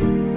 Bye.